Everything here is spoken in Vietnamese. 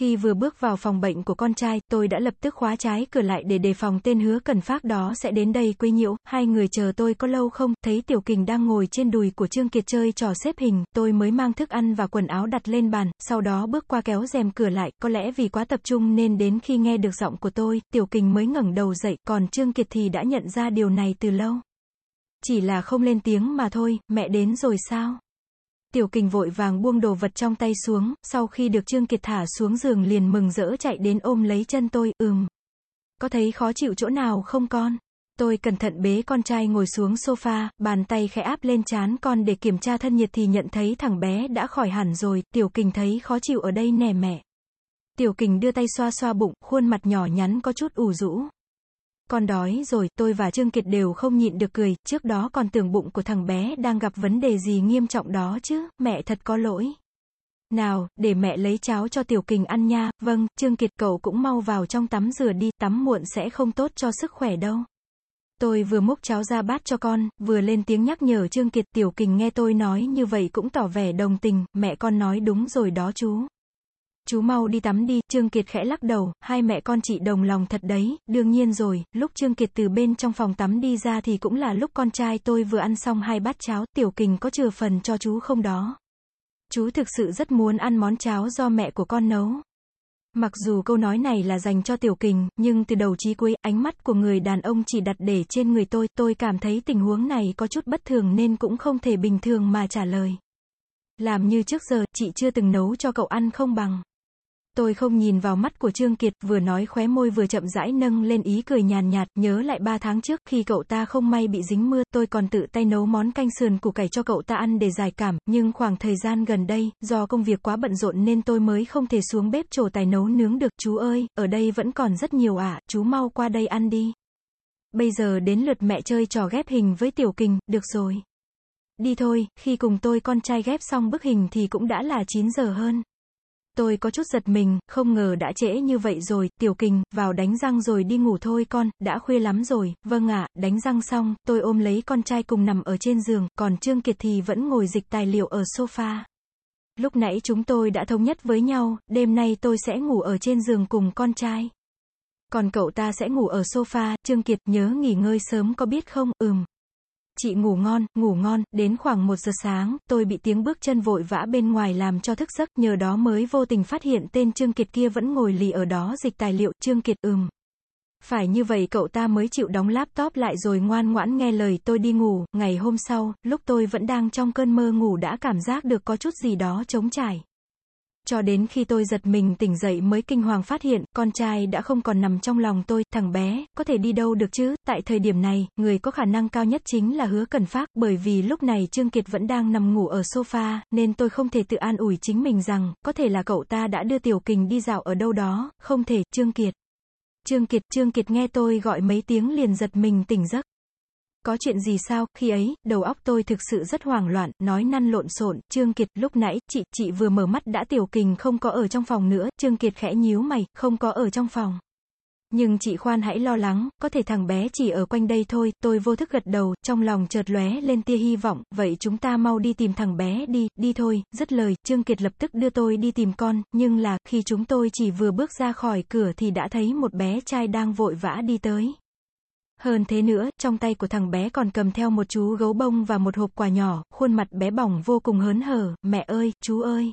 Khi vừa bước vào phòng bệnh của con trai, tôi đã lập tức khóa trái cửa lại để đề phòng tên hứa cần phát đó sẽ đến đây quấy nhiễu. Hai người chờ tôi có lâu không, thấy Tiểu Kình đang ngồi trên đùi của Trương Kiệt chơi trò xếp hình, tôi mới mang thức ăn và quần áo đặt lên bàn, sau đó bước qua kéo rèm cửa lại, có lẽ vì quá tập trung nên đến khi nghe được giọng của tôi, Tiểu Kình mới ngẩng đầu dậy, còn Trương Kiệt thì đã nhận ra điều này từ lâu. Chỉ là không lên tiếng mà thôi, mẹ đến rồi sao? Tiểu kình vội vàng buông đồ vật trong tay xuống, sau khi được Trương Kiệt thả xuống giường liền mừng rỡ chạy đến ôm lấy chân tôi, ừm. Có thấy khó chịu chỗ nào không con? Tôi cẩn thận bế con trai ngồi xuống sofa, bàn tay khẽ áp lên chán con để kiểm tra thân nhiệt thì nhận thấy thằng bé đã khỏi hẳn rồi, tiểu kình thấy khó chịu ở đây nè mẹ. Tiểu kình đưa tay xoa xoa bụng, khuôn mặt nhỏ nhắn có chút ủ rũ. Con đói rồi, tôi và Trương Kiệt đều không nhịn được cười, trước đó còn tưởng bụng của thằng bé đang gặp vấn đề gì nghiêm trọng đó chứ, mẹ thật có lỗi. Nào, để mẹ lấy cháo cho Tiểu Kình ăn nha, vâng, Trương Kiệt cậu cũng mau vào trong tắm rửa đi, tắm muộn sẽ không tốt cho sức khỏe đâu. Tôi vừa múc cháo ra bát cho con, vừa lên tiếng nhắc nhở Trương Kiệt Tiểu Kình nghe tôi nói như vậy cũng tỏ vẻ đồng tình, mẹ con nói đúng rồi đó chú. Chú mau đi tắm đi, Trương Kiệt khẽ lắc đầu, hai mẹ con chị đồng lòng thật đấy, đương nhiên rồi, lúc Trương Kiệt từ bên trong phòng tắm đi ra thì cũng là lúc con trai tôi vừa ăn xong hai bát cháo, tiểu kình có chừa phần cho chú không đó. Chú thực sự rất muốn ăn món cháo do mẹ của con nấu. Mặc dù câu nói này là dành cho tiểu kình, nhưng từ đầu chí cuối, ánh mắt của người đàn ông chỉ đặt để trên người tôi, tôi cảm thấy tình huống này có chút bất thường nên cũng không thể bình thường mà trả lời. Làm như trước giờ, chị chưa từng nấu cho cậu ăn không bằng. Tôi không nhìn vào mắt của Trương Kiệt, vừa nói khóe môi vừa chậm rãi nâng lên ý cười nhàn nhạt, nhớ lại ba tháng trước, khi cậu ta không may bị dính mưa, tôi còn tự tay nấu món canh sườn củ cải cho cậu ta ăn để giải cảm, nhưng khoảng thời gian gần đây, do công việc quá bận rộn nên tôi mới không thể xuống bếp trổ tài nấu nướng được, chú ơi, ở đây vẫn còn rất nhiều ạ, à, chú mau qua đây ăn đi. Bây giờ đến lượt mẹ chơi trò ghép hình với Tiểu Kình, được rồi. Đi thôi, khi cùng tôi con trai ghép xong bức hình thì cũng đã là 9 giờ hơn. Tôi có chút giật mình, không ngờ đã trễ như vậy rồi, tiểu kình, vào đánh răng rồi đi ngủ thôi con, đã khuya lắm rồi, vâng ạ, đánh răng xong, tôi ôm lấy con trai cùng nằm ở trên giường, còn Trương Kiệt thì vẫn ngồi dịch tài liệu ở sofa. Lúc nãy chúng tôi đã thống nhất với nhau, đêm nay tôi sẽ ngủ ở trên giường cùng con trai. Còn cậu ta sẽ ngủ ở sofa, Trương Kiệt nhớ nghỉ ngơi sớm có biết không, ừm. Chị ngủ ngon, ngủ ngon, đến khoảng 1 giờ sáng, tôi bị tiếng bước chân vội vã bên ngoài làm cho thức giấc, nhờ đó mới vô tình phát hiện tên Trương Kiệt kia vẫn ngồi lì ở đó dịch tài liệu, Trương Kiệt ừm. Phải như vậy cậu ta mới chịu đóng laptop lại rồi ngoan ngoãn nghe lời tôi đi ngủ, ngày hôm sau, lúc tôi vẫn đang trong cơn mơ ngủ đã cảm giác được có chút gì đó trống trải. Cho đến khi tôi giật mình tỉnh dậy mới kinh hoàng phát hiện, con trai đã không còn nằm trong lòng tôi, thằng bé, có thể đi đâu được chứ, tại thời điểm này, người có khả năng cao nhất chính là hứa cần phát, bởi vì lúc này Trương Kiệt vẫn đang nằm ngủ ở sofa, nên tôi không thể tự an ủi chính mình rằng, có thể là cậu ta đã đưa Tiểu Kình đi dạo ở đâu đó, không thể, Trương Kiệt. Trương Kiệt, Trương Kiệt nghe tôi gọi mấy tiếng liền giật mình tỉnh giấc. Có chuyện gì sao, khi ấy, đầu óc tôi thực sự rất hoảng loạn, nói năn lộn xộn, Trương Kiệt, lúc nãy, chị, chị vừa mở mắt đã tiểu kình không có ở trong phòng nữa, Trương Kiệt khẽ nhíu mày, không có ở trong phòng. Nhưng chị khoan hãy lo lắng, có thể thằng bé chỉ ở quanh đây thôi, tôi vô thức gật đầu, trong lòng chợt lóe lên tia hy vọng, vậy chúng ta mau đi tìm thằng bé đi, đi thôi, dứt lời, Trương Kiệt lập tức đưa tôi đi tìm con, nhưng là, khi chúng tôi chỉ vừa bước ra khỏi cửa thì đã thấy một bé trai đang vội vã đi tới. Hơn thế nữa, trong tay của thằng bé còn cầm theo một chú gấu bông và một hộp quà nhỏ, khuôn mặt bé bỏng vô cùng hớn hở, mẹ ơi, chú ơi.